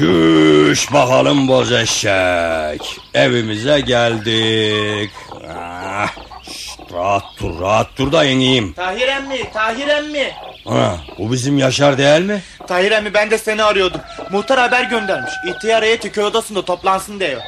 Çüş bakalım boz eşek. Evimize geldik. Ah, şşt, rahat dur rahat dur da ineyim. Tahir emmi, Tahir emmi. Ana, bu bizim Yaşar değil mi? Tahir emmi ben de seni arıyordum. Muhtar haber göndermiş. İhtiyar heyeti köy odasında toplansın diyor.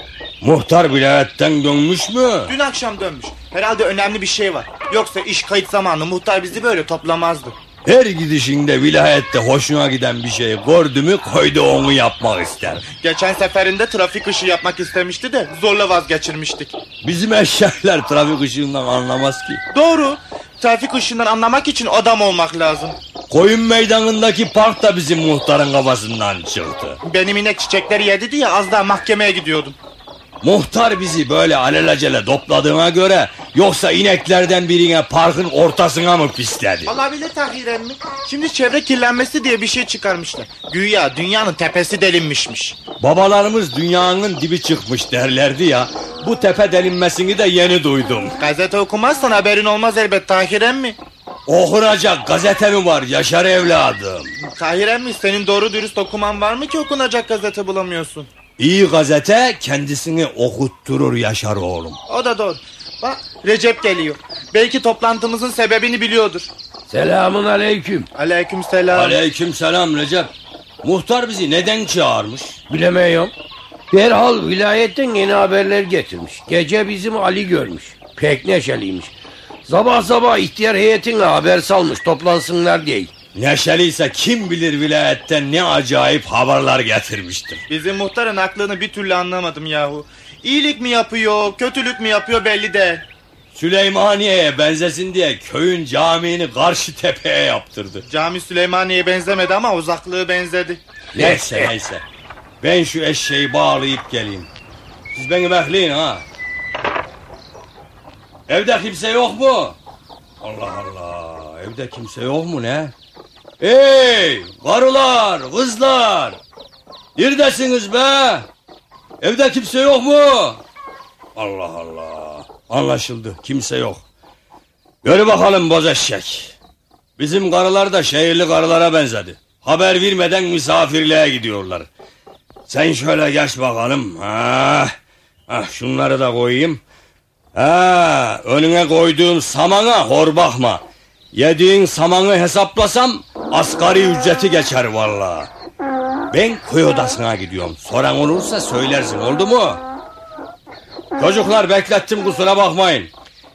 Muhtar vilayetten dönmüş mü? Dün akşam dönmüş. Herhalde önemli bir şey var. Yoksa iş kayıt zamanı muhtar bizi böyle toplamazdı. Her gidişinde vilayette hoşuna giden bir şey gördü mü koydu onu yapmak ister. Geçen seferinde trafik ışığı yapmak istemişti de zorla vazgeçirmiştik. Bizim eşekler trafik ışığından anlamaz ki. Doğru. Trafik ışığından anlamak için adam olmak lazım. Koyun meydanındaki park da bizim muhtarın kafasından çıktı. Benim inek çiçekleri yedi diye az daha mahkemeye gidiyordum. Muhtar bizi böyle alelacele topladığına göre yoksa ineklerden birine parkın ortasına mı pisledi? Olabilir Tahir emmi. Şimdi çevre kirlenmesi diye bir şey çıkarmışlar. Güya dünyanın tepesi delinmişmiş. Babalarımız dünyanın dibi çıkmış derlerdi ya. Bu tepe delinmesini de yeni duydum. Gazete okumazsan haberin olmaz elbet Tahir emmi. Okunacak gazete mi var Yaşar evladım? Tahir emmi senin doğru dürüst okuman var mı ki okunacak gazete bulamıyorsun? İyi gazete kendisini okutturur Yaşar oğlum. O da doğru. Bak Recep geliyor. Belki toplantımızın sebebini biliyordur. Selamun aleyküm. Aleyküm selam. Aleyküm selam Recep. Muhtar bizi neden çağırmış? Bilemiyorum. Derhal vilayetten yeni haberler getirmiş. Gece bizim Ali görmüş. Pek neşeliymiş. Sabah sabah ihtiyar heyetine haber salmış toplansınlar diye. Neşeliyse kim bilir vilayetten ne acayip haberler getirmiştir. Bizim muhtarın aklını bir türlü anlamadım yahu. İyilik mi yapıyor, kötülük mü yapıyor belli değil. Süleymaniye'ye benzesin diye köyün camini karşı tepeye yaptırdı. Cami Süleymaniye'ye benzemedi ama uzaklığı benzedi. Neyse neyse. Ben şu eşeği bağlayıp geleyim. Siz beni bekleyin ha. Evde kimse yok mu? Allah Allah. Evde kimse yok mu ne? Hey karılar, kızlar. Neredesiniz be? Evde kimse yok mu? Allah Allah. Anlaşıldı. Kimse yok. Yürü bakalım boz eşek. Bizim karılar da şehirli karılara benzedi. Haber vermeden misafirliğe gidiyorlar. Sen şöyle geç bakalım. Ha, ha şunları da koyayım. Ha, önüne koyduğum samana hor bakma. Yediğin samanı hesaplasam asgari ücreti geçer vallahi. Ben köy odasına gidiyorum. Soran olursa söylersin oldu mu? Çocuklar beklettim kusura bakmayın.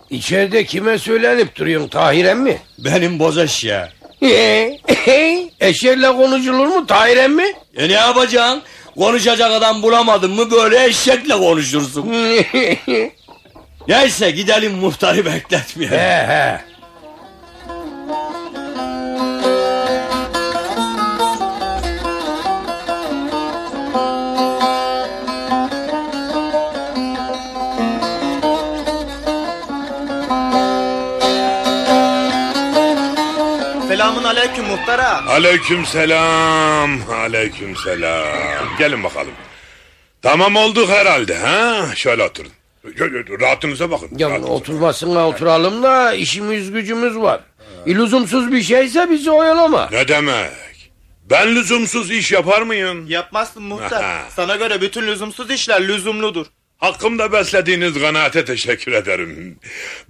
İçeride kime söylenip duruyorsun Tahir emmi? Benim boz eşya. Eşerle konuşulur mu Tahir emmi? E ne yapacaksın? Konuşacak adam bulamadın mı böyle eşekle konuşursun. Neyse gidelim muhtarı bekletmeyelim. he he. Aleyküm muhtara. Aleyküm selam. Aleyküm selam. Gelin bakalım. Tamam olduk herhalde ha? Şöyle oturun. Rahatınıza bakın. Ya rahatınıza. oturmasına oturalım da işimiz gücümüz var. İlüzumsuz bir şeyse bizi oyalama. Ne demek? Ben lüzumsuz iş yapar mıyım? Yapmazsın muhtar. Sana göre bütün lüzumsuz işler lüzumludur. Hakkımda beslediğiniz kanaate teşekkür ederim.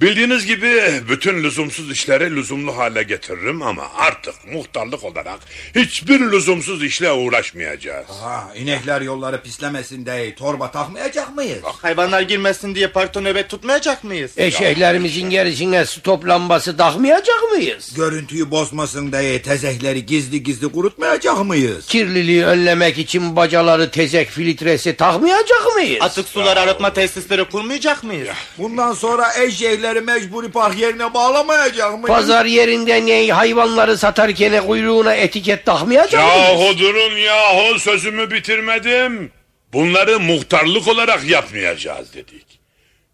Bildiğiniz gibi bütün lüzumsuz işleri lüzumlu hale getiririm ama artık muhtarlık olarak hiçbir lüzumsuz işle uğraşmayacağız. Ha, inekler yolları pislemesin diye torba takmayacak mıyız? Hayvanlar girmesin diye parkta nöbet tutmayacak mıyız? Eşeklerimizin gerisine stop lambası takmayacak mıyız? Görüntüyü bozmasın diye tezekleri gizli gizli kurutmayacak mıyız? Kirliliği önlemek için bacaları tezek filtresi takmayacak mıyız? Atık sular arıtma tesisleri kurmayacak mıyız? Bundan sonra eşekleri mecburi park yerine bağlamayacak mıyız? Pazar yerinde ne hayvanları satarken kuyruğuna etiket takmayacak mıyız? Yahu durun yahu sözümü bitirmedim. Bunları muhtarlık olarak yapmayacağız dedik.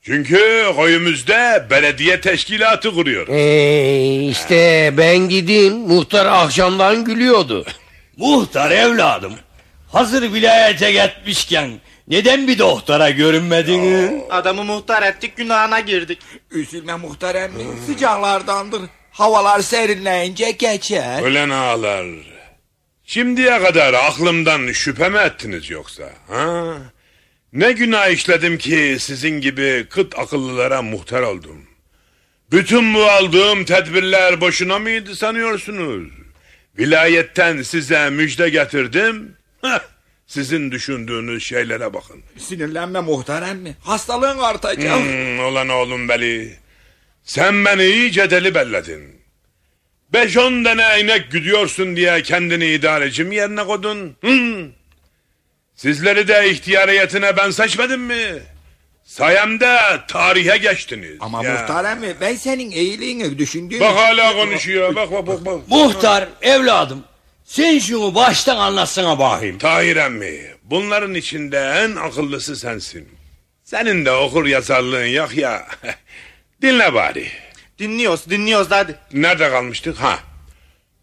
Çünkü köyümüzde belediye teşkilatı kuruyor. Ee, işte ben gideyim muhtar akşamdan gülüyordu. Muhtar evladım. Hazır vilayete gitmişken neden bir doktora görünmediniz? Adamı muhtar ettik günahına girdik. Üzülme muhtar emmi sıcaklardandır. Havalar serinleyince geçer. Ölen ağlar. Şimdiye kadar aklımdan şüphe mi ettiniz yoksa? Ha? Ne günah işledim ki sizin gibi kıt akıllılara muhtar oldum. Bütün bu aldığım tedbirler boşuna mıydı sanıyorsunuz? Vilayetten size müjde getirdim. Heh, sizin düşündüğünüz şeylere bakın. Sinirlenme muhterem mi? Hastalığın artacak. Hmm, olan oğlum Beli. Sen beni iyice deli belledin. Beş on tane inek güdüyorsun diye kendini idarecim yerine koydun. Hmm. Sizleri de ihtiyariyetine ben seçmedim mi? Sayemde tarihe geçtiniz. Ama Ya. muhterem mi? Ben senin iyiliğini düşündüğüm Bak hala konuşuyor. Bak bak bak. bak. Muhtar evladım sen şunu baştan anlatsana bakayım. Tahir emmi, bunların içinde en akıllısı sensin. Senin de okur yazarlığın yok ya. Dinle bari. Dinliyoruz dinliyoruz hadi. Nerede kalmıştık? Ha.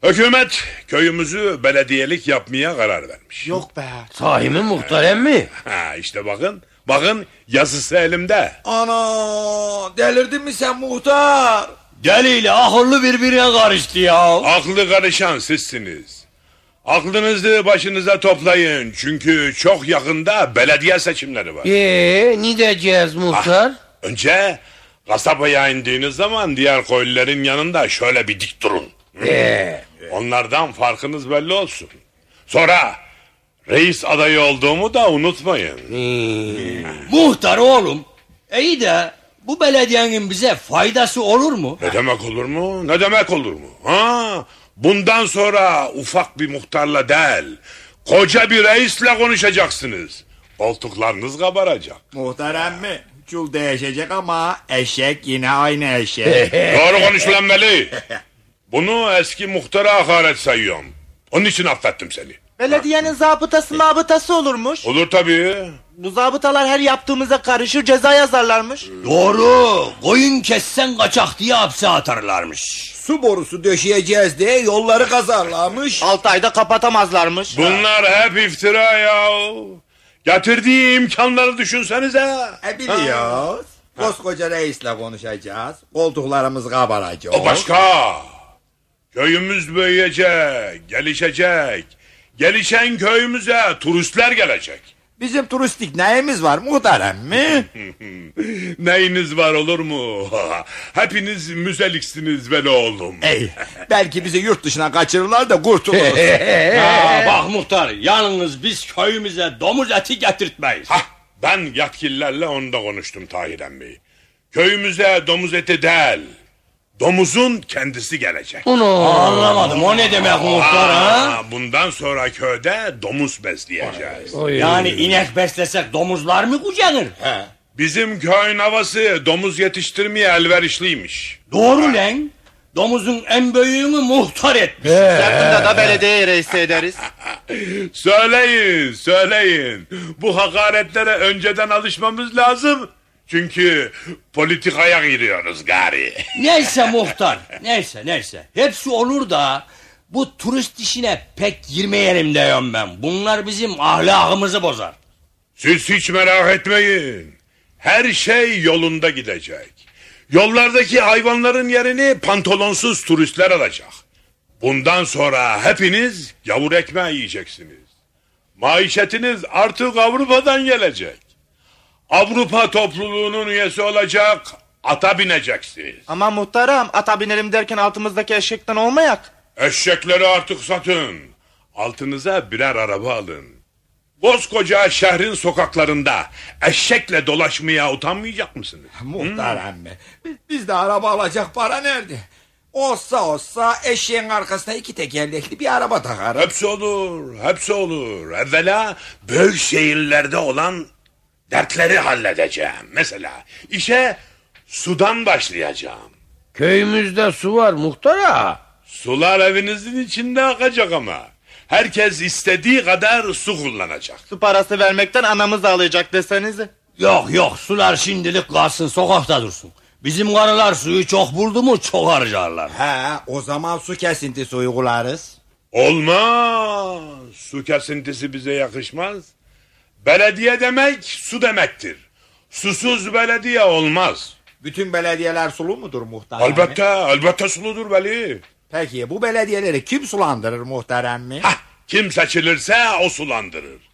Hükümet köyümüzü belediyelik yapmaya karar vermiş. Yok be. Sahi mi muhterem mi? Ha işte bakın. Bakın yazısı elimde. Ana delirdin mi sen muhtar? Deliyle akıllı birbirine karıştı ya. Aklı karışan sizsiniz. Aklınızı başınıza toplayın. Çünkü çok yakında belediye seçimleri var. Ee, ne diyeceğiz muhtar? Önce kasabaya indiğiniz zaman diğer köylülerin yanında şöyle bir dik durun. Ee, Onlardan farkınız belli olsun. Sonra reis adayı olduğumu da unutmayın. ee, Muhtar oğlum. İyi de bu belediyenin bize faydası olur mu? Ne demek olur mu? Ne demek olur mu? Ha? Bundan sonra ufak bir muhtarla değil, koca bir reisle konuşacaksınız. Koltuklarınız kabaracak. Muhterem mi? Çul değişecek ama eşek yine aynı eşek. Doğru konuş lan Veli. Bunu eski muhtara hakaret sayıyorum. Onun için affettim seni. Belediyenin zabıtası mabıtası olurmuş. Olur tabii. Bu zabıtalar her yaptığımıza karışır ceza yazarlarmış. Doğru. Koyun kessen kaçak diye hapse atarlarmış. Su borusu döşeyeceğiz diye yolları kazarlarmış. 6 ayda kapatamazlarmış. Bunlar hep iftira ya. Getirdiği imkanları düşünsenize. E biliyoruz. Koskoca reisle konuşacağız. Koltuklarımız kabaracak. O başka. Köyümüz büyüyecek, gelişecek. Gelişen köyümüze turistler gelecek. Bizim turistik neyimiz var muhterem mi? Neyiniz var olur mu? Hepiniz müzeliksiniz veli oğlum. Ey, belki bizi yurt dışına kaçırırlar da kurtuluruz. Ya bak muhtar yalnız biz köyümüze domuz eti getirtmeyiz. Hah, ben yetkililerle onu da konuştum Tahir emmi. Köyümüze domuz eti değil, domuzun kendisi gelecek. onu. Anlamadım o ne demek muhtar ha? Bundan sonra köyde domuz besleyeceğiz. Oy. Yani inek beslesek domuzlar mı kucanır? Bizim köyün havası domuz yetiştirmeye elverişliymiş. Doğru lan. Domuzun en büyüğünü muhtar etmiş. Yakında da belediye reisi ederiz. Söyleyin, söyleyin. Bu hakaretlere önceden alışmamız lazım. Çünkü politikaya giriyoruz gari. Neyse muhtar. Neyse neyse. Hepsi olur da bu turist işine pek girmeyelim diyorum ben. Bunlar bizim ahlakımızı bozar. Siz hiç merak etmeyin. Her şey yolunda gidecek. Yollardaki hayvanların yerini pantolonsuz turistler alacak. Bundan sonra hepiniz yavur ekmeği yiyeceksiniz. Maişetiniz artık Avrupa'dan gelecek. Avrupa topluluğunun üyesi olacak, ata bineceksiniz. Ama muhtarım ata binelim derken altımızdaki eşekten olmayak. Eşekleri artık satın. Altınıza birer araba alın. Koskoca şehrin sokaklarında eşekle dolaşmaya utanmayacak mısınız? muhterem mi? Biz- Bizde araba alacak para nerede? Olsa olsa eşeğin arkasına iki tekerlekli bir araba takarım. Hepsi olur, hepsi olur. Evvela büyük şehirlerde olan dertleri halledeceğim. Mesela işe sudan başlayacağım. Köyümüzde su var muhtar ağa. Sular evinizin içinde akacak ama. Herkes istediği kadar su kullanacak. Su parası vermekten anamız ağlayacak desenize. Yok yok sular şimdilik kalsın sokakta dursun. Bizim karılar suyu çok buldu mu çok harcarlar. He, o zaman su kesintisi uygularız. Olmaz. Su kesintisi bize yakışmaz. Belediye demek su demektir. Susuz belediye olmaz. Bütün belediyeler sulu mudur muhterem? Elbette, elbette suludur Veli. Peki bu belediyeleri kim sulandırır muhterem mi? Hah, Kim seçilirse o sulandırır.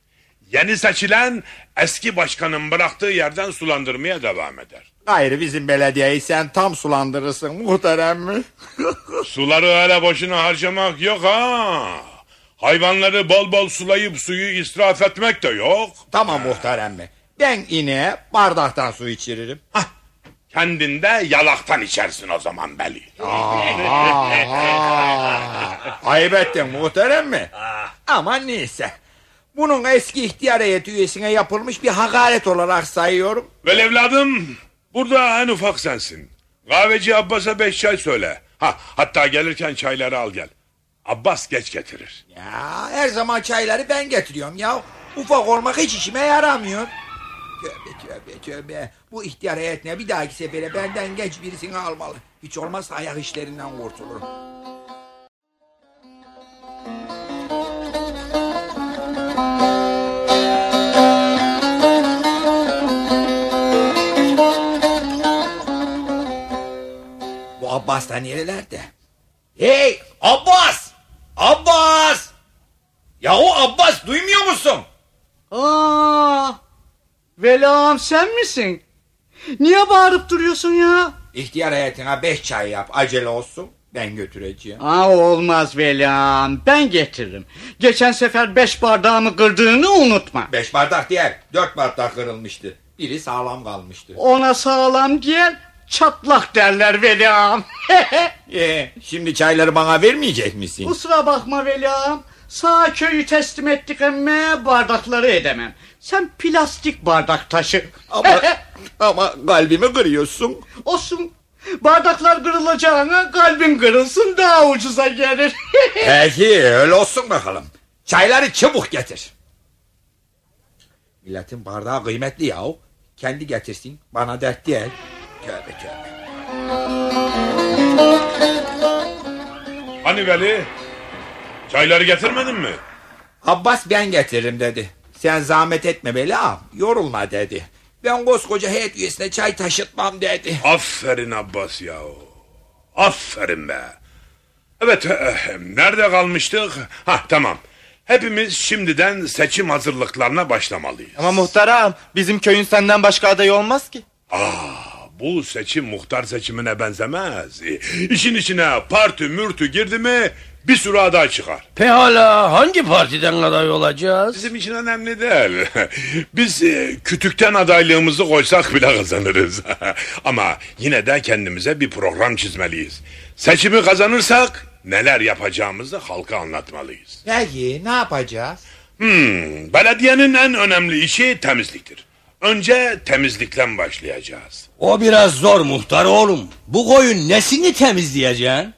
Yeni seçilen eski başkanın bıraktığı yerden sulandırmaya devam eder. Gayrı bizim belediyeyi sen tam sulandırırsın muhterem mi? Suları öyle boşuna harcamak yok ha. Hayvanları bol bol sulayıp suyu israf etmek de yok. tamam muhterem mi? Ben ineğe bardaktan su içiririm. Kendinde yalaktan içersin o zaman Beli. Ayıp ettin muhterem mi? Ama neyse. Bunun eski ihtiyar heyeti üyesine yapılmış bir hakaret olarak sayıyorum. Vel evladım burada en ufak sensin. Kahveci Abbas'a beş çay söyle. Ha, hatta gelirken çayları al gel. Abbas geç getirir. Ya her zaman çayları ben getiriyorum ya. Ufak olmak hiç işime yaramıyor. Tövbe tövbe tövbe. Bu ihtiyar heyetine bir dahaki sefere benden genç birisini almalı. Hiç olmazsa ayak işlerinden kurtulurum. Bu Abbas da nerelerde? Hey Abbas! Abbas! Yahu Abbas duymuyor musun? Aa, Velam sen misin? Niye bağırıp duruyorsun ya? İhtiyar heyetine beş çay yap acele olsun ben götüreceğim. Aa, olmaz Velam ben getiririm. Geçen sefer beş bardağımı kırdığını unutma. Beş bardak değil dört bardak kırılmıştı. Biri sağlam kalmıştı. Ona sağlam gel çatlak derler Velam. Ee, şimdi çayları bana vermeyecek misin? Kusura bakma Velam. Sağ köyü teslim ettik emme bardakları edemem. Sen plastik bardak taşı. Ama, ama kalbimi kırıyorsun. Olsun. Bardaklar kırılacağına kalbin kırılsın daha ucuza gelir. Peki öyle olsun bakalım. Çayları çabuk getir. Milletin bardağı kıymetli yahu. Kendi getirsin bana dert değil. Tövbe tövbe. Hani Veli? Çayları getirmedin mi? Abbas ben getiririm dedi. Sen zahmet etme Bela ağam, yorulma dedi. Ben koskoca heyet üyesine çay taşıtmam dedi. Aferin Abbas ya. Aferin be. Evet, eh, nerede kalmıştık? Ha tamam. Hepimiz şimdiden seçim hazırlıklarına başlamalıyız. Ama muhtarım bizim köyün senden başka adayı olmaz ki. Bu seçim muhtar seçimine benzemez. İşin içine parti mürtü girdi mi bir sürü aday çıkar. Pekala hangi partiden aday olacağız? Bizim için önemli değil. Biz e, kütükten adaylığımızı koysak bile kazanırız. Ama yine de kendimize bir program çizmeliyiz. Seçimi kazanırsak neler yapacağımızı halka anlatmalıyız. Peki ne yapacağız? Hmm, belediyenin en önemli işi temizliktir. Önce temizlikten başlayacağız. O biraz zor muhtar oğlum. Bu koyun nesini temizleyeceksin?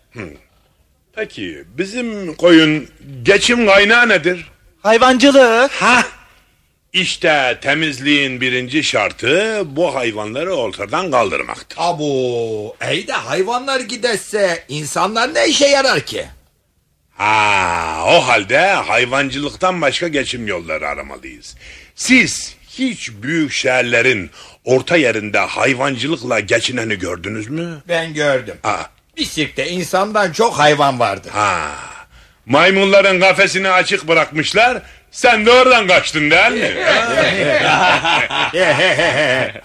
Peki bizim koyun geçim kaynağı nedir? Hayvancılık. Ha? İşte temizliğin birinci şartı bu hayvanları ortadan kaldırmaktır. Abu, ey de hayvanlar giderse insanlar ne işe yarar ki? Ha, o halde hayvancılıktan başka geçim yolları aramalıyız. Siz hiç büyük şehirlerin orta yerinde hayvancılıkla geçineni gördünüz mü? Ben gördüm. Ha, Bir sirkte insandan çok hayvan vardı. ha. Maymunların kafesini açık bırakmışlar. Sen de oradan kaçtın değil mi?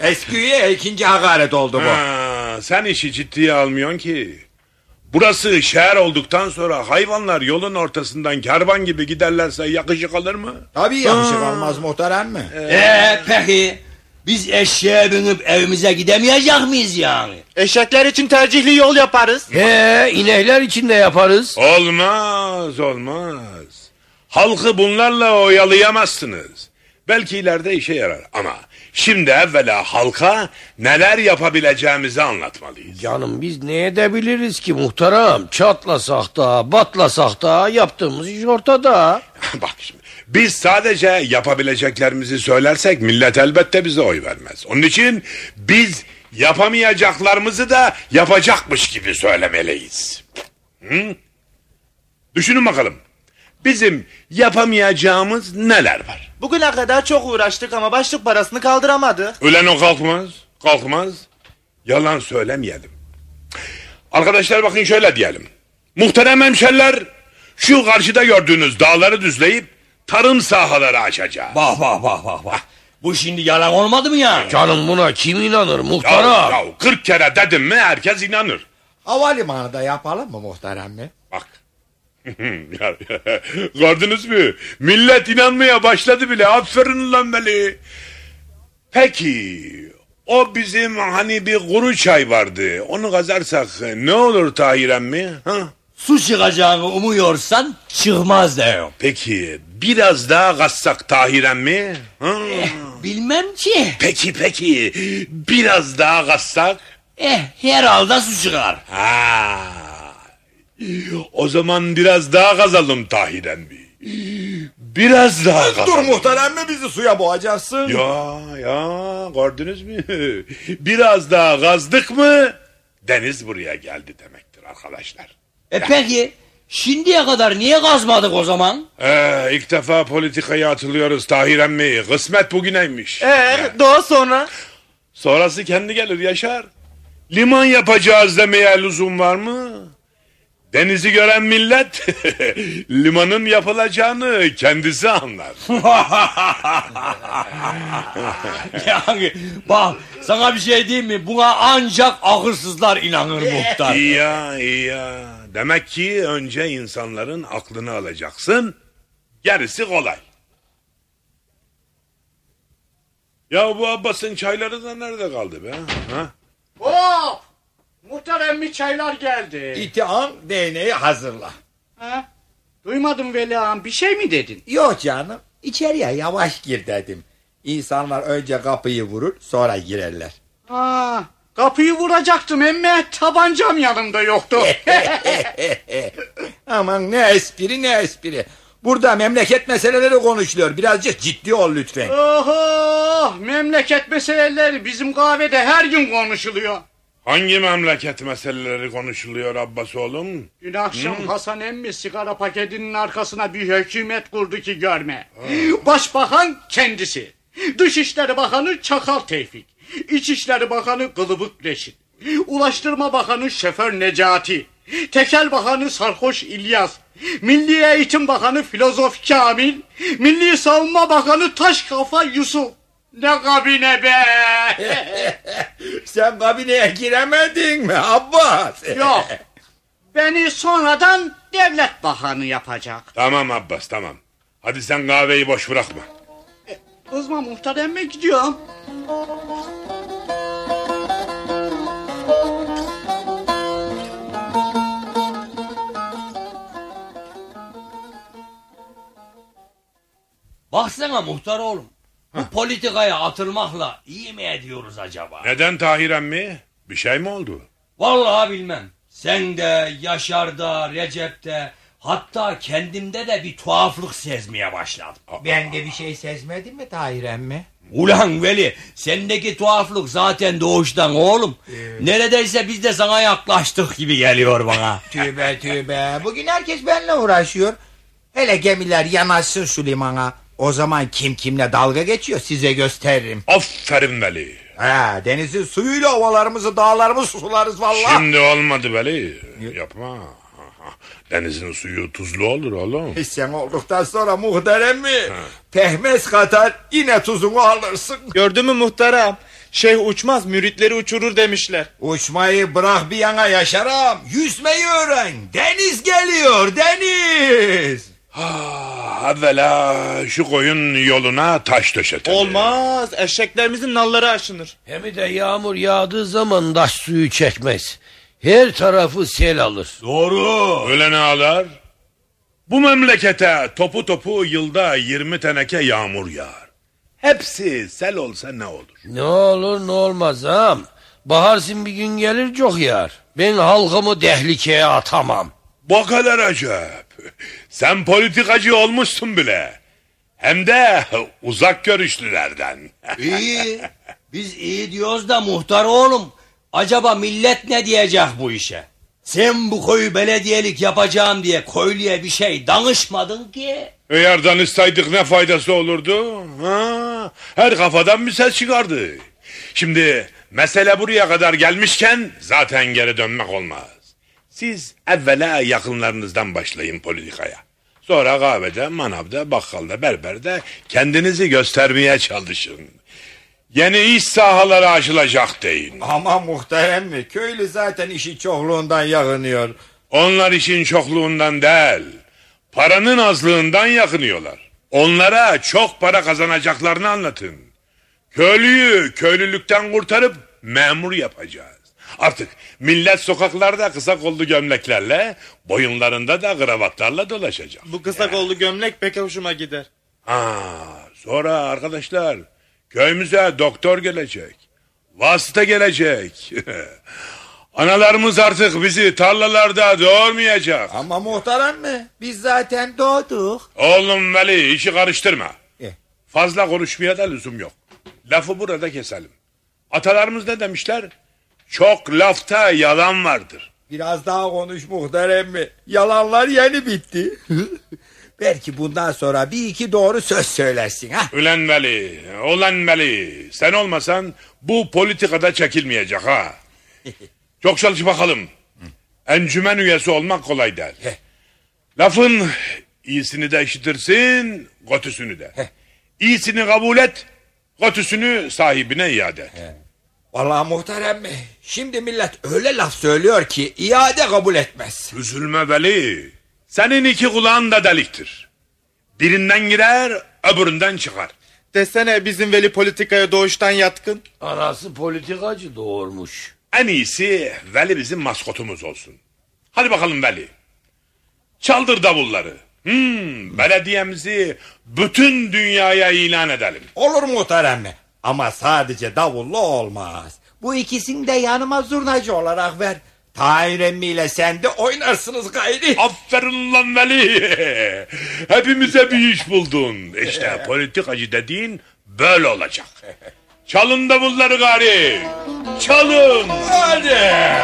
Eski üye ikinci hakaret oldu bu. Ha, sen işi ciddiye almıyorsun ki. Burası şehir olduktan sonra hayvanlar yolun ortasından kervan gibi giderlerse yakışık alır mı? Tabii yakışık almaz muhterem mi? Ee peki biz eşeğe binip evimize gidemeyecek miyiz yani? Eşekler için tercihli yol yaparız. He inekler için de yaparız. Olmaz, olmaz. Halkı bunlarla oyalayamazsınız. Belki ileride işe yarar ama şimdi evvela halka neler yapabileceğimizi anlatmalıyız. Canım biz ne edebiliriz ki muhtarım? Çatlasak da batlasak da yaptığımız iş ortada. Bak şimdi biz sadece yapabileceklerimizi söylersek millet elbette bize oy vermez. Onun için biz yapamayacaklarımızı da yapacakmış gibi söylemeliyiz. Hı? Düşünün bakalım. Bizim yapamayacağımız neler var? Bugüne kadar çok uğraştık ama başlık parasını kaldıramadık. Ölen o kalkmaz. Kalkmaz. Yalan söylemeyelim. Arkadaşlar bakın şöyle diyelim. Muhterem hemşeriler Şu karşıda gördüğünüz dağları düzleyip tarım sahaları açacağız. Bak bak bak bak bak. Bu şimdi yalan olmadı mı ya? Canım buna kim inanır Ya, muhtarım? ya 40 kere dedim mi herkes inanır. Havalimanı da yapalım mı muhterem mi? Bak. Gördünüz mü? Millet inanmaya başladı bile. Aferin lan Veli. Peki o bizim hani bir kuru çay vardı. Onu kazarsak ne olur Tahir emmi? Ha? Su çıkacağını umuyorsan çıkmaz diyor. Peki biraz daha kazsak Tahir emmi? Ha? Bilmem ki. Peki peki biraz daha kazsak? Eh herhalde su çıkar. Ha. O zaman biraz daha kazalım Tahir emmi. Biraz daha Dur kazalım. muhterem mi bizi suya boğacaksın? Ya ya gördünüz mü? Biraz daha kazdık mı deniz buraya geldi demektir arkadaşlar. E peki şimdiye kadar niye kazmadık o zaman? Ee, ilk defa politikaya atılıyoruz Tahir emmi. Kısmet bugüneymiş. Ee, daha sonra? Sonrası kendi gelir Yaşar. Liman yapacağız demeye lüzum var mı? Denizi gören millet limanın yapılacağını kendisi anlar. yani bak sana bir şey diyeyim mi? Buna ancak akılsızlar inanır muhtar. İyi ya, iyi ya. Demek ki önce insanların aklını alacaksın. Gerisi kolay. Ya bu Abbas'ın çayları da nerede kaldı be? Ha? Hop! Muhterem mi çaylar geldi. İtihan değneği hazırla. Ha? Duymadım Veli ağam bir şey mi dedin? Yok canım. İçeriye yavaş gir dedim. İnsanlar önce kapıyı vurur sonra girerler. Ha, kapıyı vuracaktım emme tabancam yanımda yoktu. Aman ne espri ne espri. Burada memleket meseleleri konuşuluyor. Birazcık ciddi ol lütfen. Oho! Memleket meseleleri bizim kahvede her gün konuşuluyor. Hangi memleket meseleleri konuşuluyor Abbas oğlum? Dün akşam Hasan emmi sigara paketinin arkasına bir hükümet kurdu ki görme. Başbakan kendisi. Dışişleri Bakanı Çakal Tevfik. İçişleri Bakanı Kılıbık Reşit. Ulaştırma Bakanı Şoför Necati. Tekel Bakanı Sarhoş İlyas. Milli Eğitim Bakanı Filozof Kamil. Milli Savunma Bakanı Taş Kafa Yusuf. Ne kabine be! Sen kabineye giremedin mi Abbas? Yok. Beni sonradan devlet bakanı yapacak. Tamam Abbas tamam. Hadi sen kahveyi boş bırakma. Kızma muhteremme gidiyorum. Baksana muhtar oğlum. Bu politikaya atılmakla iyi mi ediyoruz acaba? Neden Tahir emmi? Bir şey mi oldu? Vallahi bilmem. Sen de, Yaşar'da, Recep'te, hatta kendimde de bir tuhaflık sezmeye başladım. Ben de bir şey sezmedim mi Tahir emmi? Ulan Veli, sendeki tuhaflık zaten doğuştan oğlum. Neredeyse biz de sana yaklaştık gibi geliyor bana. Tübe tübe. Bugün herkes benimle uğraşıyor. Hele gemiler yanaşsın şu limana. O zaman kim kimle dalga geçiyor size gösteririm. Aferin Veli. Ha, denizin suyuyla ovalarımızı dağlarımızı sularız vallahi. Şimdi olmadı Veli. Yapma. Denizin suyu tuzlu olur oğlum. Sen olduktan sonra muhterem mi? Pehmez katar yine tuzunu alırsın. Gördün mü muhterem? Şeyh uçmaz müritleri uçurur demişler. Uçmayı bırak bir yana yaşaram. Yüzmeyi öğren. Deniz geliyor deniz. Ha, evvela şu koyun yoluna taş döşetelim. Olmaz eşeklerimizin nalları aşınır. Hem de yağmur yağdığı zaman taş suyu çekmez. Her tarafı sel alır. Doğru. Öyle ne ağlar? Bu memlekete topu topu yılda 20 teneke yağmur yağar. Hepsi sel olsa ne olur? Ne olur ne olmaz ağam. Baharsın bir gün gelir çok yağar. Ben halkımı tehlikeye atamam. Bak hele Recep. Sen politikacı olmuşsun bile. Hem de uzak görüşlülerden. İyi. Biz iyi diyoruz da muhtar oğlum. Acaba millet ne diyecek bu işe? Sen bu koyu belediyelik yapacağım diye köylüye bir şey danışmadın ki. Eğer danışsaydık ne faydası olurdu? Ha, her kafadan bir ses çıkardı. Şimdi mesele buraya kadar gelmişken zaten geri dönmek olmaz. Siz evvela yakınlarınızdan başlayın politikaya. Sonra kahvede, manavda, bakkalda, berberde kendinizi göstermeye çalışın. Yeni iş sahaları açılacak deyin. Ama muhterem mi? Köylü zaten işi çokluğundan yakınıyor. Onlar işin çokluğundan değil, paranın azlığından yakınıyorlar. Onlara çok para kazanacaklarını anlatın. Köylüyü köylülükten kurtarıp memur yapacağız. Artık millet sokaklarda kısa kollu gömleklerle, boyunlarında da kravatlarla dolaşacak. Bu kısa kollu gömlek pek hoşuma gider. Ha, sonra arkadaşlar köyümüze doktor gelecek. Vasıta gelecek. Analarımız artık bizi tarlalarda doğurmayacak. Ama muhterem mi? Biz zaten doğduk. Oğlum Veli işi karıştırma. Eh. Fazla konuşmaya da lüzum yok. Lafı burada keselim. Atalarımız ne demişler? Çok lafta yalan vardır. Biraz daha konuş muhterem mi? Yalanlar yeni bitti. Belki bundan sonra bir iki doğru söz söylersin ha. Ulan Veli, ulan Veli. Sen olmasan bu politikada çekilmeyecek ha. Çok çalış bakalım. Encümen üyesi olmak kolay değil. Lafın iyisini de işitirsin, kötüsünü de. İyisini kabul et, kötüsünü sahibine iade et. Vallahi muhterem mi? Şimdi millet öyle laf söylüyor ki iade kabul etmez. Üzülme Veli. Senin iki kulağın da deliktir. Birinden girer, öbüründen çıkar. Desene bizim Veli politikaya doğuştan yatkın. Anası politikacı doğurmuş. En iyisi Veli bizim maskotumuz olsun. Hadi bakalım Veli. Çaldır davulları. Hmm, belediyemizi bütün dünyaya ilan edelim. Olur muhterem mi? Ama sadece davullu olmaz. Bu ikisini de yanıma zurnacı olarak ver. Tahir emmiyle sen de oynarsınız gayri. Aferin lan Veli. Hepimize bir iş buldun. İşte politikacı dediğin böyle olacak. Çalın davulları gari. Çalın. Hadi.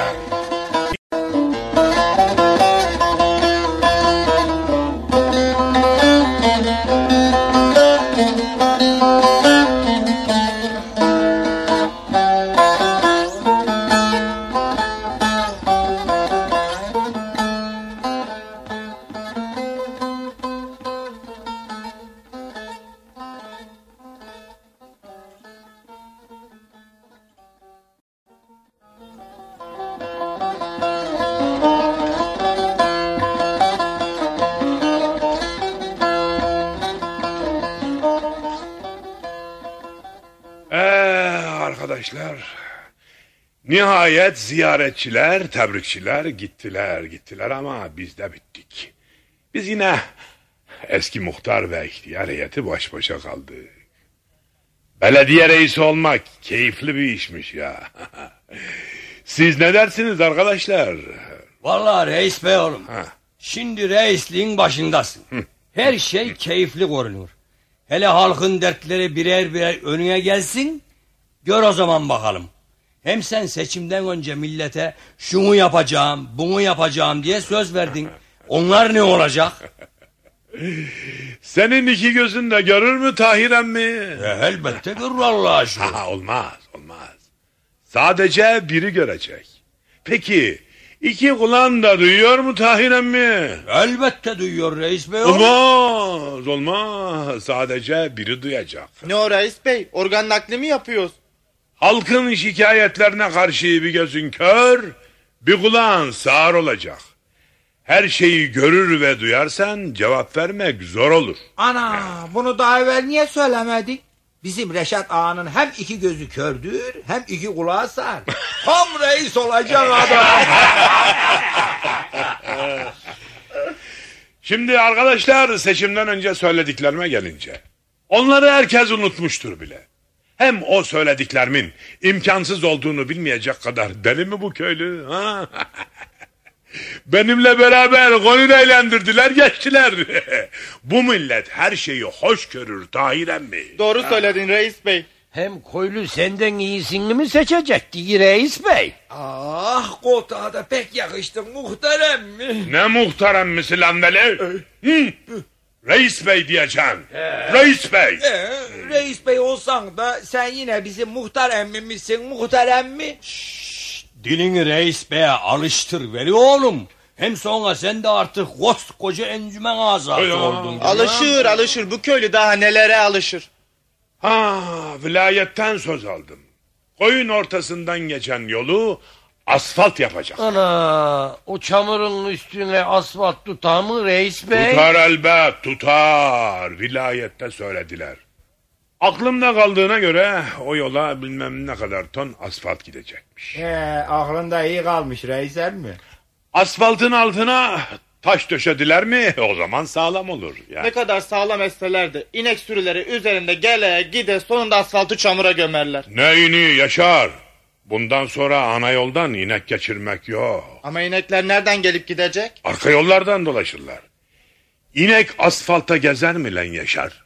Arkadaşlar. Nihayet ziyaretçiler, tebrikçiler gittiler gittiler ama biz de bittik. Biz yine eski muhtar ve ihtiyar heyeti baş başa kaldık. Belediye reisi olmak keyifli bir işmiş ya. Siz ne dersiniz arkadaşlar? Vallahi reis bey oğlum. Ha. Şimdi reisliğin başındasın. Her şey keyifli görünür. Hele halkın dertleri birer birer önüne gelsin. Gör o zaman bakalım. Hem sen seçimden önce millete şunu yapacağım, bunu yapacağım diye söz verdin. Onlar ne olacak? Senin iki gözün de görür mü Tahir emmi? E, elbette görür Allah aşkına. Olmaz olmaz. Sadece biri görecek. Peki iki kulağın da duyuyor mu Tahir emmi? Elbette duyuyor reis bey. Olmaz olmaz. Sadece biri duyacak. Ne o reis bey? Organ nakli mi yapıyoruz? Halkın şikayetlerine karşı bir gözün kör, bir kulağın sağır olacak. Her şeyi görür ve duyarsan cevap vermek zor olur. Ana bunu daha evvel niye söylemedik? Bizim Reşat Ağa'nın hem iki gözü kördür hem iki kulağı sağır. Tam reis olacak adam. Şimdi arkadaşlar seçimden önce söylediklerime gelince. Onları herkes unutmuştur bile. Hem o söylediklerimin imkansız olduğunu bilmeyecek kadar deli mi bu köylü? Ha? Benimle beraber gönül eğlendirdiler geçtiler. bu millet her şeyi hoş görür Tahir emmi. Doğru söyledin reis bey. Hem koylu senden iyisini mi seçecekti reis bey? ah koltuğa da pek yakıştın muhterem mi? Ne muhterem misin lan Veli? Hı? Reis bey diyeceğim. Reis bey. Ee, reis bey olsan da sen yine bizim muhtar emmimizsin muhterem mi? Dilini reis beye alıştır veli oğlum. Hem sonra sen de artık koskoca encümen azatı Ya. oldun. Alışır alışır bu köylü daha nelere alışır. Ha, vilayetten söz aldım. Koyun ortasından geçen yolu asfalt yapacak. Ana o çamurun üstüne asfalt tutar mı reis bey? Tutar elbet tutar. Vilayette söylediler. Aklımda kaldığına göre o yola bilmem ne kadar ton asfalt gidecekmiş. He, aklında iyi kalmış reisem mi? Asfaltın altına taş döşediler mi o zaman sağlam olur. Yani. Ne kadar sağlam etseler de inek sürüleri üzerinde gele gide sonunda asfaltı çamura gömerler. Neyini Yaşar? Bundan sonra ana yoldan inek geçirmek yok. Ama inekler nereden gelip gidecek? Arka yollardan dolaşırlar. İnek asfalta gezer mi lan Yaşar?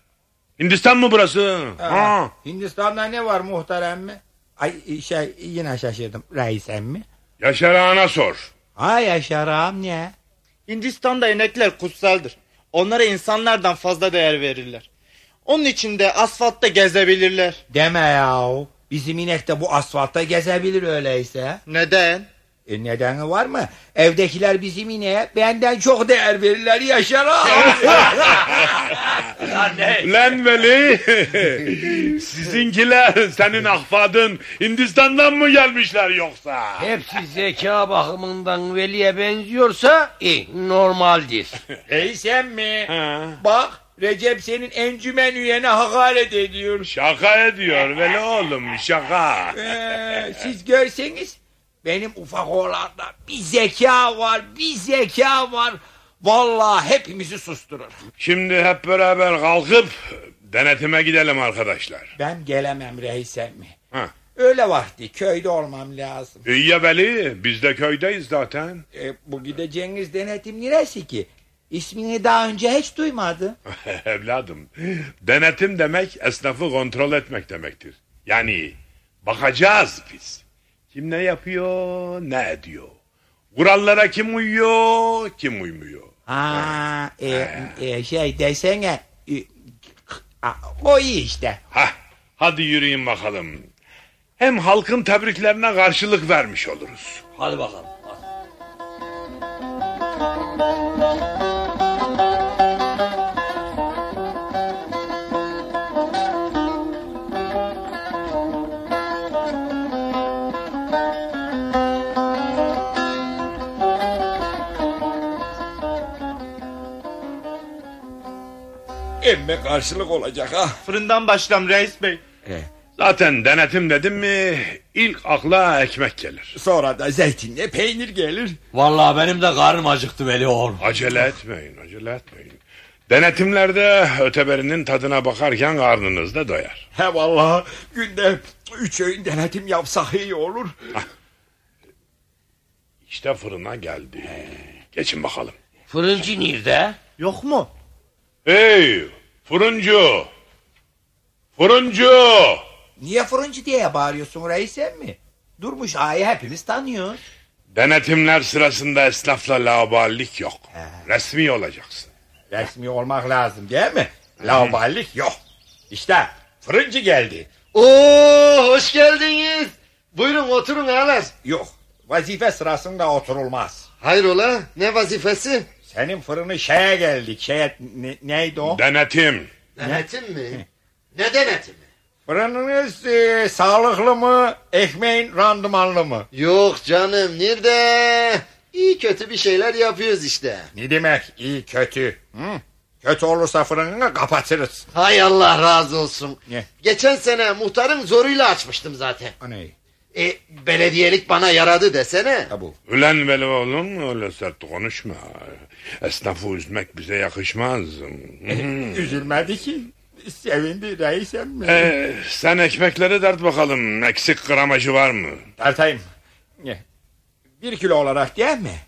Hindistan mı burası? Ha. Hindistan'da ne var muhterem mi? Ay şey yine şaşırdım. Reisem mi? Yaşar ana sor. Ha Yaşar ağam ne? Hindistan'da inekler kutsaldır. Onlara insanlardan fazla değer verirler. Onun için de asfaltta gezebilirler. Deme yahu. Bizim inek de bu asfaltta gezebilir öyleyse. Neden? E nedeni var mı? Evdekiler bizim ineğe benden çok değer verirler Yaşar. Lan Veli sizinkiler senin ahfadın Hindistan'dan mı gelmişler yoksa? Hepsi zeka bakımından veliye benziyorsa iyi normaldir. Reisem mi? Ha. Bak Recep senin encümen üyene hakaret ediyor. Şaka ediyor Veli oğlum şaka. Ee, siz görseniz benim ufak oğlanda bir zeka var, bir zeka var. Vallahi hepimizi susturur. Şimdi hep beraber kalkıp denetime gidelim arkadaşlar. Ben gelemem reisem mi? Ha. Öyle vakti köyde olmam lazım. İyi ya Veli biz de köydeyiz zaten. E, bu gideceğiniz denetim neresi ki? İsmini daha önce hiç duymadım. Evladım denetim demek esnafı kontrol etmek demektir. Yani bakacağız biz. Kim ne yapıyor ne ediyor. Kurallara kim uyuyor kim uymuyor. Ha, e, e, şey desene. e, o iyi işte. Hah, hadi yürüyün bakalım. Hem halkın tebriklerine karşılık vermiş oluruz. Hadi bakalım. Emme karşılık olacak ha. Fırından başlam reis bey. Zaten denetim dedim mi ilk akla ekmek gelir. Sonra da zeytinle peynir gelir. Vallahi benim de karnım acıktı veli oğlum. Acele etmeyin, acele etmeyin. Denetimlerde öteberinin tadına bakarken karnınız da doyar. He vallahi günde üç öğün denetim yapsak iyi olur. İşte fırına geldi. Geçin bakalım. Fırıncı nerede? Yok mu? Hey fırıncı! Fırıncı! Niye fırıncı diye bağırıyorsun reisem mi? Durmuş ağayı hepimiz tanıyoruz. Denetimler sırasında esnafla laballik yok. Resmi olacaksın. Resmi olmak lazım değil mi? Lauballik yok. İşte fırıncı geldi. Oo hoş geldiniz. Buyurun oturun ağalar. Yok vazife sırasında oturulmaz. Hayrola ne vazifesi? Senin fırını şeye geldik. Şeye ne- neydi o? Denetim. Denetim mi? Ne denetimi? Fırınınız e, sağlıklı mı? Ekmeğin randımanlı mı? Yok canım nerede? İyi kötü bir şeyler yapıyoruz işte. Ne demek iyi kötü? Hı? Kötü olursa fırınını kapatırız. Hay Allah razı olsun. Ne? Geçen sene muhtarın zoruyla açmıştım zaten. O ne? E, belediyelik bana yaradı desene. Ha bu. Ulan veli oğlum öyle sert konuşma. Esnafı üzmek bize yakışmaz. Üzülmedi ki. Sevindi reisem mi? Ee, sen ekmekleri dert bakalım. Eksik gramajı var mı? Tartayım. Ne? Bir kilo olarak değil mi?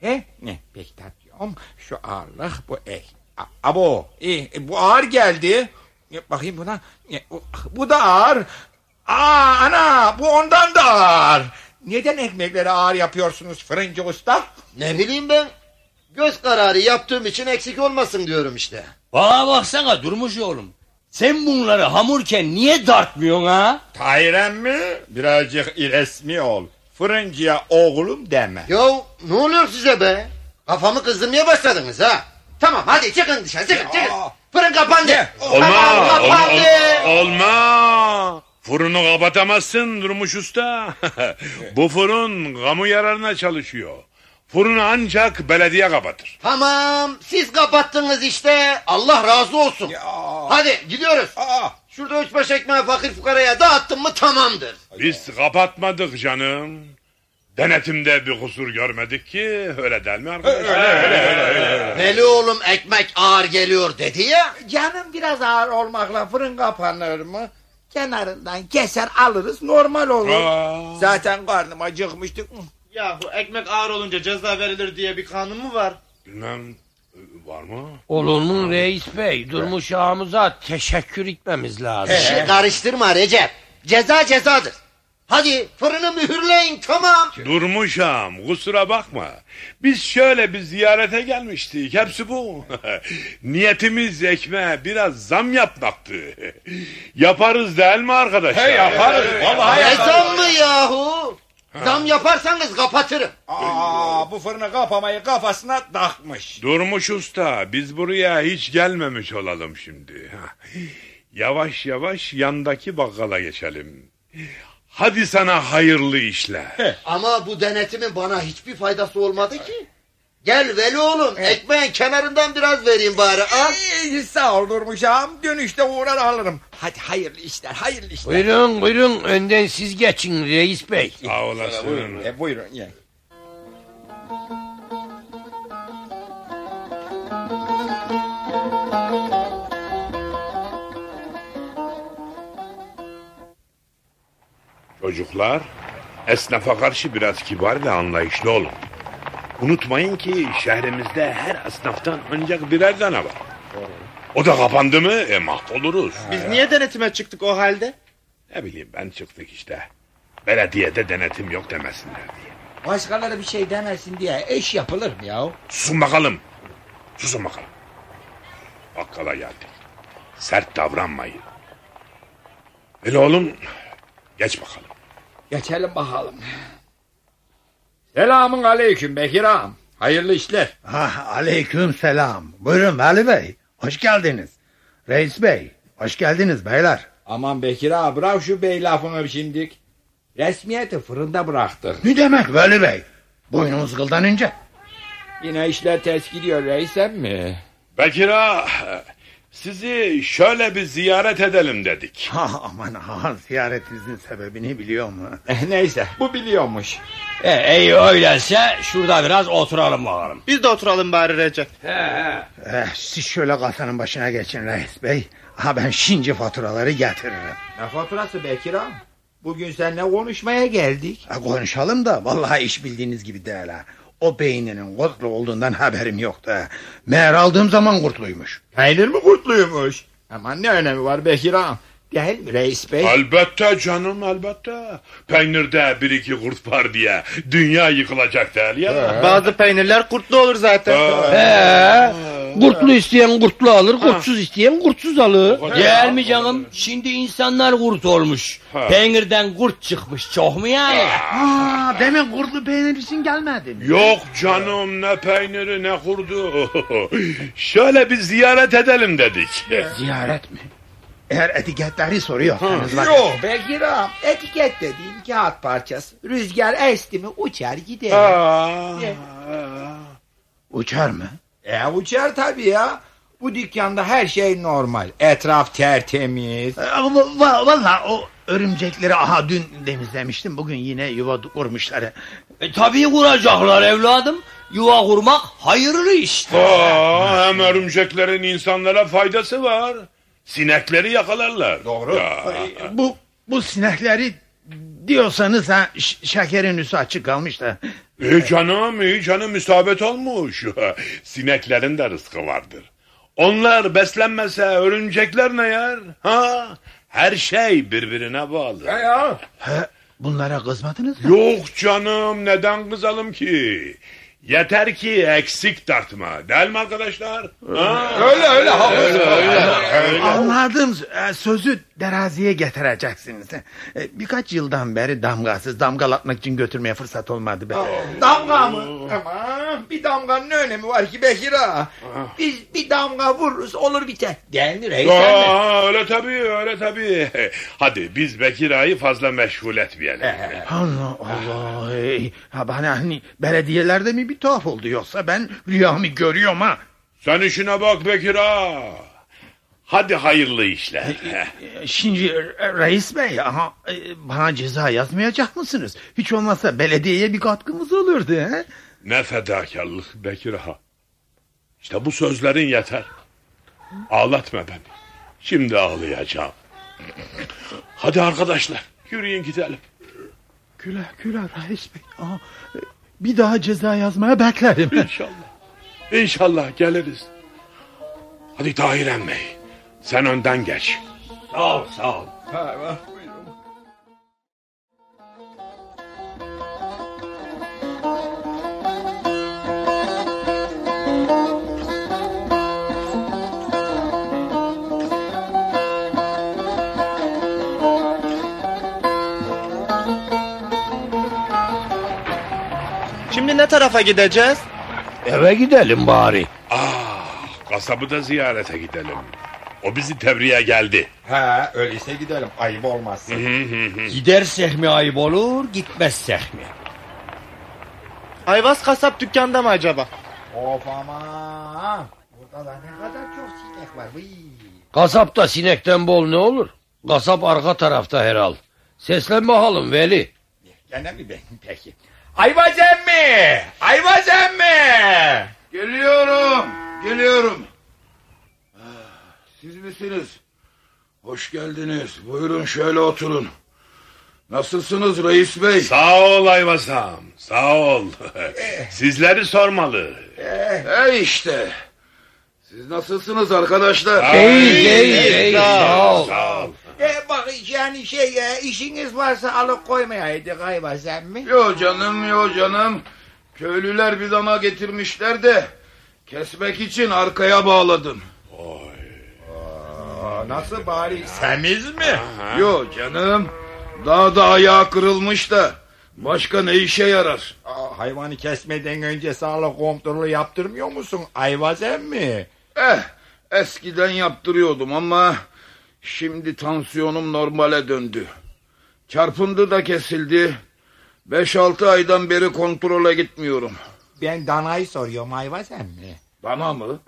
He? Ne? Peki tartıyorum. Şu ağırlık bu ek. Abo. İyi. e, Bu ağır geldi. E, Bakayım buna. E, Bu, bu da ağır. Aa ana bu ondan da ağır. Neden ekmekleri ağır yapıyorsunuz fırıncı usta? Ne bileyim ben. Göz kararı yaptığım için eksik olmasın diyorum işte. Bana baksana durmuş oğlum. Sen bunları hamurken niye dartmıyorsun ha? Tayrem mi? Birazcık resmi ol. fırıncıya oğlum deme. Ya ne oluyor size be? Kafamı kızdırmaya başladınız ha. Tamam hadi çıkın dışarı çıkın çıkın. Fırın kapandı. Olma, Tamam, ol- kapandı. ol- olma. Fırını kapatamazsın Durmuş Usta. Bu fırın kamu yararına çalışıyor. Fırını ancak belediye kapatır. Tamam siz kapattınız işte. Allah razı olsun. Ya. Hadi gidiyoruz. Aa, Şurada üç beş ekmeği fakir fukaraya dağıttın mı tamamdır. Biz kapatmadık canım. Denetimde bir kusur görmedik ki öyle değil mi arkadaşlar? Veli oğlum ekmek ağır geliyor dedi ya. canım biraz ağır olmakla fırın kapanır mı? Kenarından keser alırız normal olur. Aa. Zaten karnım acıkmıştı. Ya bu ekmek ağır olunca ceza verilir diye bir kanun mu var? Bilmem var mı? Olur mu reis bey? Durmuş ağamıza teşekkür etmemiz lazım. İşi karıştırma Recep. Ceza cezadır. Hadi fırını mühürleyin tamam. Durmuşam kusura bakma. Biz şöyle bir ziyarete gelmiştik. Hepsi bu. Niyetimiz ekmeğe biraz zam yapmaktı. Yaparız değil mi arkadaşlar? yaparız. Vallahi Ne zam mı yahu? Zam yaparsanız kapatırım. Aa, bu fırını kapamayı kafasına takmış. Durmuş usta biz buraya hiç gelmemiş olalım şimdi. Yavaş yavaş yandaki bakkala geçelim. Hadi sana hayırlı işler. Ama bu denetimin bana hiçbir faydası olmadı ki. Gel Veli oğlum ekmeğin kenarından biraz vereyim bari al. Ee, sağ ol Durmuşam. Dönüşte uğrar alırım. Hadi hayırlı işler, hayırlı işler. Buyurun buyurun önden siz geçin reis bey. Sağ olasın. E, buyurun ye. Çocuklar esnafa karşı biraz kibar ve anlayışlı olun. Unutmayın ki şehrimizde her esnaftan ancak birer tane var. O da kapandı mı e mahvoluruz. Biz niye denetime çıktık o halde? Ne bileyim ben çıktık işte. Belediyede denetim yok demesinler diye. Başkaları bir şey demesin diye eş yapılır mı ya? Susun bakalım. Susun bakalım. Bakkala geldik. Sert davranmayın. Hele oğlum geç bakalım. Geçelim bakalım. Selamun aleyküm Bekir ağam. Hayırlı işler. Ah, aleyküm selam. Buyurun Veli Bey. Hoş geldiniz. Reis Bey. Hoş geldiniz beyler. Aman Bekir ağa bırak şu bey lafını şimdik. Resmiyeti fırında bıraktık. Ne demek Veli Bey? Boynumuz kıldan ince. Yine işler ters gidiyor reisem mi? Bekir ağa, sizi şöyle bir ziyaret edelim dedik. Ha, aman ha, ziyaretinizin sebebini biliyor mu? Eh, neyse bu biliyormuş. E, iyi öyleyse şurada biraz oturalım bakalım. Biz de oturalım bari Recep. He he. Eh, siz şöyle kasanın başına geçin Reis Bey. Ha ben şimdi faturaları getiririm. Ne faturası Bekir ağam? Bugün seninle konuşmaya geldik. Ha, konuşalım da vallahi iş bildiğiniz gibi değil ha. O beyninin kurtlu olduğundan haberim yoktu. Meğer aldığım zaman kurtluymuş. Peynir mi kurtluymuş? Aman ne önemi var Bekir ağam? Değil mi reis bey? Elbette canım elbette. Peynirde bir iki kurt var diye dünya yıkılacak değil ya. Bazı peynirler kurtlu olur zaten. He. Kurtlu isteyen kurtlu alır, kurtsuz isteyen kurtsuz alır. Değil mi canım? Şimdi insanlar kurt olmuş. Ha. Peynirden kurt çıkmış çok mu yani? Ha, demek kurtlu peynir için gelmedin. Yok canım ne peyniri ne kurdu. Şöyle bir ziyaret edelim dedik. Ziyaret mi? Eğer etiketleri soruyorsanız bak. Yok Bekir ağam etiket dediğin kağıt parçası. Rüzgar esti mi uçar gider. Aa, Uçar mı? E uçar tabii ya. Bu dükkanda her şey normal. Etraf tertemiz. Va- Valla o örümcekleri aha dün temizlemiştim. Bugün yine yuva kurmuşlar. E, tabii kuracaklar evladım. Yuva kurmak hayırlı iş. Aa, hem örümceklerin insanlara faydası var. Sinekleri yakalarlar. Doğru. Ya. Bu bu sinekleri diyorsanız ha şekerin üstü açık kalmış da. İyi canım iyi canım isabet olmuş. Sineklerin de rızkı vardır. Onlar beslenmese örümcekler ne yer? Ha? Her şey birbirine bağlı. ya. He, bunlara kızmadınız mı? Yok canım neden kızalım ki? Yeter ki eksik tartma. Değil mi arkadaşlar? Ha? Öyle öyle haklısın. Anladım. E, Sözü teraziye getireceksiniz. E, Birkaç yıldan beri damgasız damgalatmak için götürmeye fırsat olmadı be. Damga mı? Aman bir damganın ne önemi var ki Bekir ağa? Biz bir damga vururuz olur biter. Değil mi reis? Aa, öyle tabii öyle tabii. Hadi biz Bekir Ağa'yı fazla meşgul etmeyelim. Allah Allah. Ey, Ha bana hani belediyelerde mi bir tuhaf oldu yoksa ben rüyamı görüyorum ha. Sen işine bak Bekir Ağa. Hadi hayırlı işler. E, Şimdi e, reis bey aha, e, bana ceza yazmayacak mısınız? Hiç olmazsa belediyeye bir katkımız olurdu. He? Ne fedakarlık Bekir Ağa. İşte bu sözlerin yeter. Ağlatma beni. Şimdi ağlayacağım. Hadi arkadaşlar yürüyün gidelim. Güle güle reis bey. Aha, bir daha ceza yazmaya beklerim. İnşallah. İnşallah geliriz. Hadi Tahir emmi. Sen önden geç. Sağ ol sağ ol. Şimdi ne tarafa gideceğiz? Eve gidelim bari. Ah, kasabı da ziyarete gidelim. O bizi tebriğe geldi. Ha öyleyse gidelim ayıp olmaz. Gidersek mi ayıp olur gitmezsek mi? Ayvaz kasap dükkanda mı acaba? Of aman. Burada da ne kadar çok sinek var. Vıy. Kasapta sinekten bol ne olur? Kasap arka tarafta herhal. Seslen bakalım Veli. Gene mi ben peki? Ayvaz emmi! Ayvaz emmi! Geliyorum, geliyorum. Ah, Siz misiniz? Hoş geldiniz. Buyurun şöyle oturun. Nasılsınız reis bey? Sağ ol Ayvazam. Sağ ol. Sizleri sormalı. E işte. Siz nasılsınız arkadaşlar? Sağ ol. Sağ ol. E bak yani şey e, işiniz varsa alıp koymayaydık Ayvaz emmi. Yo canım yo canım. Köylüler bir dana getirmişler de kesmek için arkaya bağladım. Aa, nasıl bari semiz mi? Yo canım. Daha da ayağı kırılmış da başka ne işe yarar? Aa, hayvanı kesmeden önce sağlık kontrolü yaptırmıyor musun Ayvaz emmi? Eh eskiden yaptırıyordum ama şimdi tansiyonum normale döndü. Çarpıntı da kesildi. 5-6 aydan beri kontrole gitmiyorum. Ben danayı soruyorum Ayvaz emmi. Bana mı?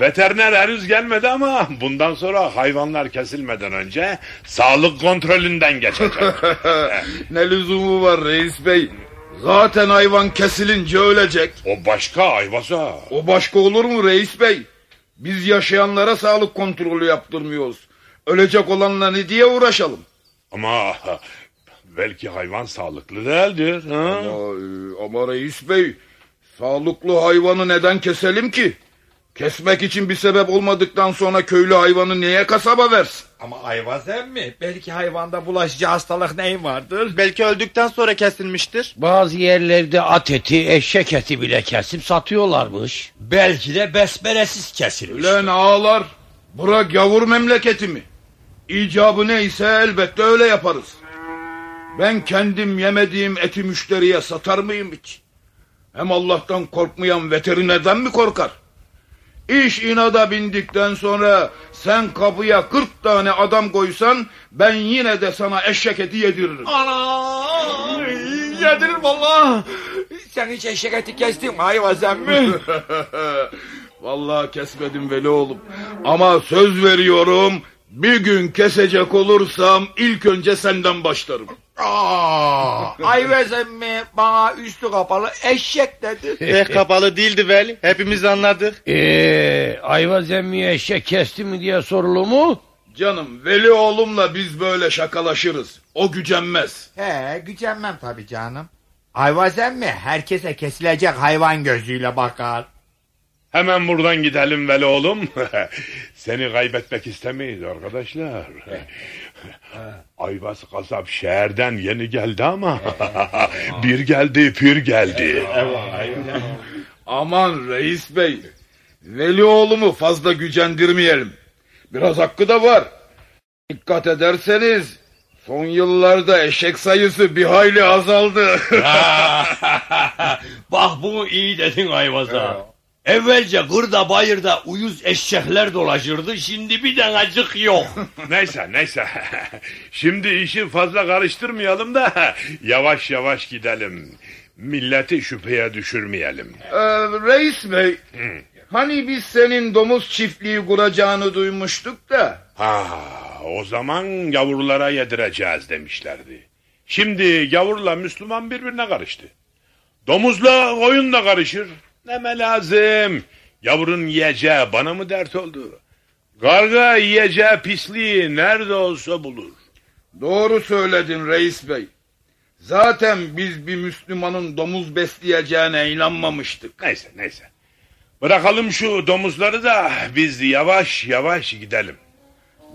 Veteriner henüz gelmedi ama bundan sonra hayvanlar kesilmeden önce sağlık kontrolünden geçecek. ne lüzumu var reis bey? Zaten hayvan kesilince ölecek. o başka Ayvaza. O başka olur mu reis bey? Biz yaşayanlara sağlık kontrolü yaptırmıyoruz. Ölecek olanla ne diye uğraşalım? Ama belki hayvan sağlıklı değildir. Ha? Ama, e, ama reis bey sağlıklı hayvanı neden keselim ki? Kesmek için bir sebep olmadıktan sonra köylü hayvanı niye kasaba versin? Ama Ayvaz emmi belki hayvanda bulaşıcı hastalık neyin vardır? Belki öldükten sonra kesilmiştir. Bazı yerlerde at eti, eşek eti bile kesip satıyorlarmış. Belki de besmelesiz kesilmiş. Ulan ağalar bırak yavur memleketimi. İcabı neyse elbette öyle yaparız. Ben kendim yemediğim eti müşteriye satar mıyım hiç? Hem Allah'tan korkmayan veterinerden mi korkar? İş inada bindikten sonra sen kapıya 40 tane adam koysan ben yine de sana eşek eti yediririm. Ana yedirir valla. Sen hiç eşek eti kestin mi Ayvaz emmi? Vallahi kesmedim veli oğlum. Ama söz veriyorum bir gün kesecek olursam ilk önce senden başlarım. Aa, Ayvaz emmi bana üstü kapalı eşek dedi. Pek kapalı değildi Veli. Hepimiz anladık. Eee ayva zemmiye eşek kesti mi diye sorulu mu? Canım veli oğlumla biz böyle şakalaşırız. O gücenmez. He gücenmem tabii canım. Ayvaz emmi herkese kesilecek hayvan gözüyle bakar. Hemen buradan gidelim Veli oğlum. Seni kaybetmek istemeyiz arkadaşlar. Ayvaz kasap şehirden yeni geldi ama bir geldi pir geldi. Aman reis bey. Veli oğlumu fazla gücendirmeyelim. Biraz hakkı da var. Dikkat ederseniz son yıllarda eşek sayısı bir hayli azaldı. Bak bunu iyi dedin Ayvaz'a. Evvelce kırda bayırda uyuz eşekler dolaşırdı. Şimdi bir tanecik yok. Neyse neyse. Şimdi işi fazla karıştırmayalım da yavaş yavaş gidelim. Milleti şüpheye düşürmeyelim. Ee, reis bey. Hani biz senin domuz çiftliği kuracağını duymuştuk da. Ha, o zaman gavurlara yedireceğiz demişlerdi. Şimdi gavurla Müslüman birbirine karıştı. Domuzla koyun da karışır. Neme lazım? Yavrun yiyeceği bana mı dert oldu? Karga yiyeceği pisliği nerede olsa bulur. Doğru söyledin reis bey. Zaten biz bir Müslümanın domuz besleyeceğine inanmamıştık. Neyse neyse. Bırakalım şu domuzları da biz yavaş yavaş gidelim.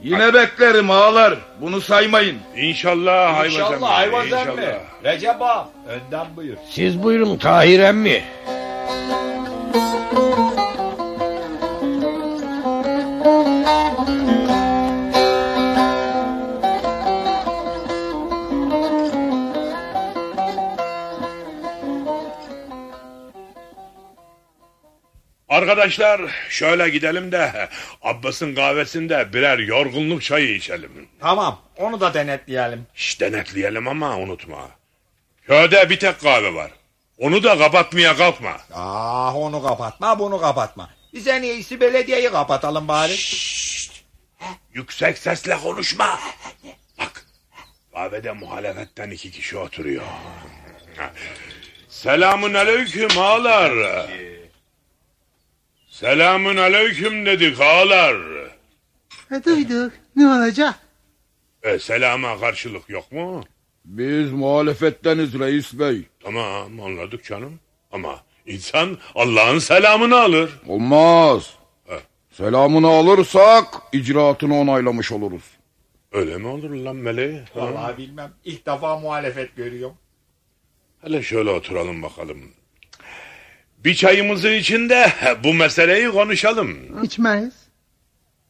Yine beklerim ağalar. Bunu saymayın. İnşallah hayvan İnşallah hayvan emmi. Recep ağa önden buyur. Siz buyurun Tahir emmi. Arkadaşlar şöyle gidelim de Abbas'ın kahvesinde birer yorgunluk çayı içelim. Tamam onu da denetleyelim. Şş denetleyelim ama unutma. Köyde bir tek kahve var. Onu da kapatmaya kalkma. Ah onu kapatma bunu kapatma. Biz en iyisi belediyeyi kapatalım bari. Yüksek sesle konuşma. Bak kahvede muhalefetten iki kişi oturuyor. Selamun aleyküm ağalar. Selamun aleyküm dedik ağalar. E, duyduk. Ne olacak? E, selama karşılık yok mu? Biz muhalefetteniz reis bey. Tamam anladık canım. Ama insan Allah'ın selamını alır. Olmaz. He. Selamını alırsak icraatını onaylamış oluruz. Öyle mi olur lan meleği? Ha? Vallahi bilmem. İlk defa muhalefet görüyorum. Hele şöyle oturalım bakalım. Bir çayımızı için de bu meseleyi konuşalım. İçmeyiz.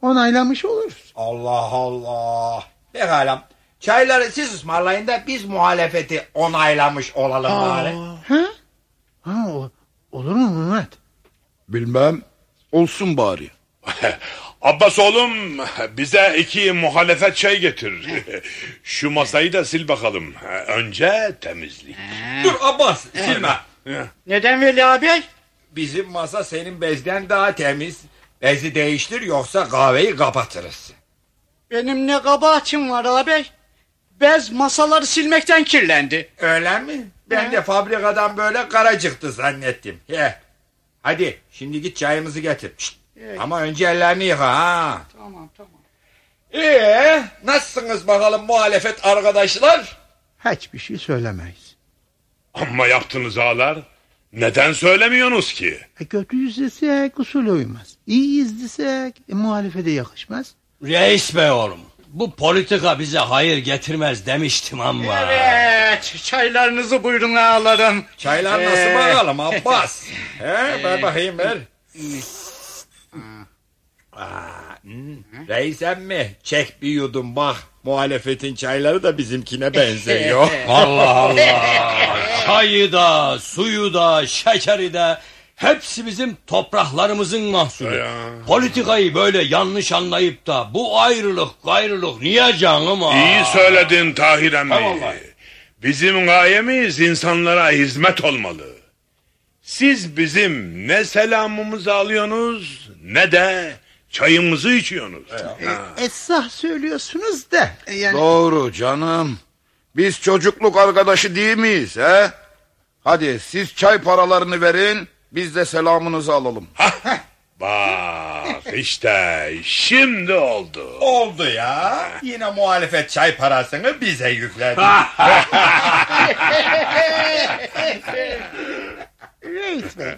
Onaylamış oluruz. Allah Allah. Pekala. Çayları siz ısmarlayın da biz muhalefeti onaylamış olalım bari. Ha? Ha o, olur mu Mehmet? Bilmem. Olsun bari. Abbas oğlum bize iki muhalefet çay getir. Şu masayı da sil bakalım. Önce temizlik. Dur Abbas silme. Neden Veli abi? Bizim masa senin bezden daha temiz. Bezi değiştir yoksa kahveyi kapatırız. Benim ne kabahatim var abi? Bez masaları silmekten kirlendi. Öyle mi? Ben de fabrikadan böyle kara çıktı zannettim. He. Hadi şimdi git çayımızı getir. Şşt. Ama önce ellerini yıka ha. Tamam tamam. Ee, nasılsınız bakalım muhalefet arkadaşlar? Hiçbir şey söylemeyiz. Amma yaptınız ağalar. Neden söylemiyorsunuz ki? E, kötüyüz desek usul uymaz. İyiyiz desek e, muhalefete yakışmaz. Reis bey oğlum. Bu politika bize hayır getirmez demiştim ama. Evet çaylarınızı buyurun ağlarım. Çaylar nasıl Ee. bakalım Abbas? He, ver bakayım ver. Aa, hmm. Reis emmi çek bir yudum bak. Muhalefetin çayları da bizimkine benziyor. Allah Allah. Çayı da, suyu da, şekeri de hepsi bizim topraklarımızın mahsulü. Ya. Politikayı böyle yanlış anlayıp da bu ayrılık gayrılık niye canım ha? İyi söyledin Tahir emmi. Bizim gayemiz insanlara hizmet olmalı. Siz bizim ne selamımızı alıyorsunuz ne de çayımızı içiyorsunuz. Ha. Esah söylüyorsunuz da. e, Yani Doğru canım. Biz çocukluk arkadaşı değil miyiz he? Hadi siz çay paralarını verin. Biz de selamınızı alalım. Bak işte şimdi oldu. Oldu ya. Yine muhalefet çay parasını bize yükledi. reis bey.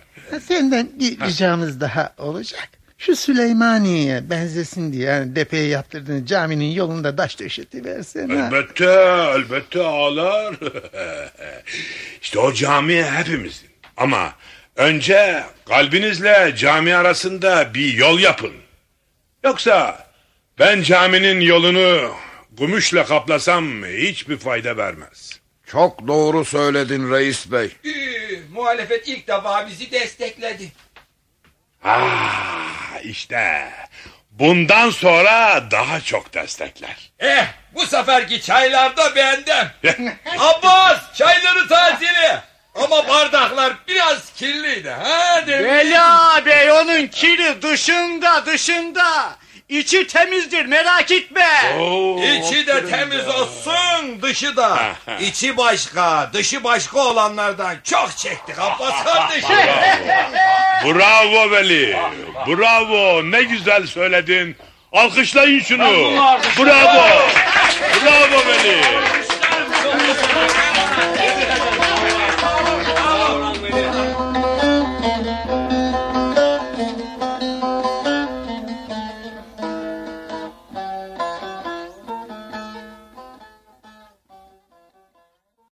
Senden bir ricamız daha olacak. Şu Süleymaniye'ye benzesin diye yani depeye yaptırdığın caminin yolunda taş döşetiversene. Elbette, elbette ağlar. işte o cami hepimizin. Ama önce kalbinizle cami arasında bir yol yapın. Yoksa ben caminin yolunu gümüşle kaplasam hiçbir fayda vermez. Çok doğru söyledin reis bey. Üh, muhalefet ilk defa bizi destekledi. Ah işte bundan sonra daha çok destekler. Eh bu seferki çaylar da benden. Abbas çayları tazele. Ama bardaklar biraz kirliydi. Ha dedim. Bela bey onun kiri dışında dışında. İçi temizdir merak etme. Oo, İçi de temiz olsun, dışı da. İçi başka, dışı başka olanlardan çok çektik Abbas kardeşim. Bravo Veli. Bravo. Ne güzel söyledin. Alkışlayın şunu. Bravo. Bravo Veli.